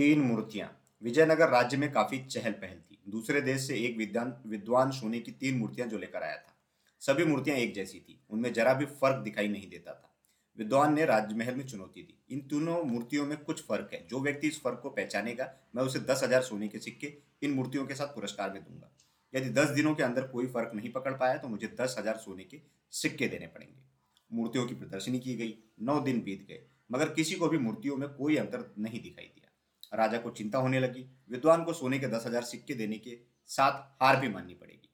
तीन मूर्तियाँ। विजयनगर राज्य में काफ़ी चहल पहल थी। दूसरे देश से एक विद्वान विद्वान सोने की तीन मूर्तियाँ जो लेकर आया था। सभी मूर्तियाँ एक जैसी थी। उनमें जरा भी फ़र्क दिखाई नहीं देता था। विद्वान ने राजमहल में चुनौती दी। इन तीनों मूर्तियों में कुछ फ़र्क है। जो व्यक्ति इस फ़र्क को पहचानेगा, मैं उसे दस हज़ार सोने के सिक्के इन मूर्तियों के साथ पुरस्कार में दूँगा। यदि दस दिनों के अंदर कोई फ़र्क नहीं पकड़ पाया तो मुझे दस हज़ार सोने के सिक्के देने पड़ेंगे। मूर्तियों की प्रदर्शनी की गई। नौ दिन बीत गए। मगर किसी को भी मूर्तियों में कोई अंतर नहीं दिखाई दिया। राजा को चिंता होने लगी। विद्वान को सोने के दस हज़ार सिक्के देने के साथ हार भी माननी पड़ेगी।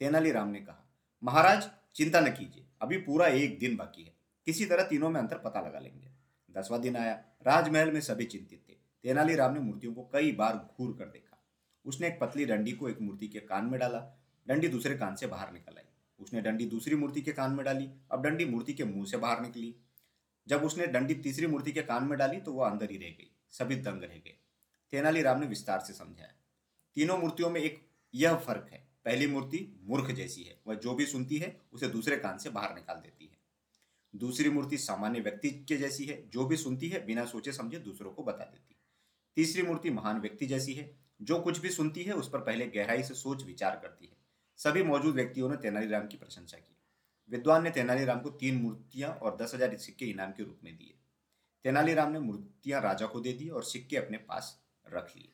तेनालीराम ने कहा, महाराज, चिंता न कीजिए, अभी पूरा एक दिन बाकी है। किसी तरह तीनों में अंतर पता लगा लेंगे। दसवां दिन आया। राजमहल में सभी चिंतित थे। तेनालीराम ने मूर्तियों को कई बार घूर कर देखा। उसने एक पतली डंडी को एक मूर्ति के कान में डाला। डंडी दूसरे कान से बाहर निकल आई। उसने डंडी दूसरी मूर्ति के कान में डाली। अब डंडी मूर्ति के मुँह से बाहर निकली। जब उसने डंडी तीसरी मूर्ति के कान में डाली तो वह अंदर ही रह गई। सभी दंग रह गए तेनालीराम ने विस्तार से समझाया। तीनों मूर्तियों में एक यह फ़र्क है, पहली मूर्ति मूर्ख जैसी है, वह जो भी सुनती है, उसे दूसरे कान से बाहर निकाल देती है। दूसरी मूर्ति सामान्य व्यक्ति के जैसी है, जो भी सुनती है, बिना सोचे समझे दूसरों को बता देती तीसरी मूर्ति महान व्यक्ति जैसी है, जो कुछ भी सुनती है, उस पर पहले गहराई से सोच विचार करती है। सभी मौजूद व्यक्तियों ने तेनालीराम की प्रशंसा की। विद्वान ने तेनालीराम को तीन मूर्तियाँ और दस हज़ार सिक्के इनाम के रूप में दिए। तेनालीराम ने मूर्तियाँ राजा को दे दी और सिक्के अपने पास रख लिए।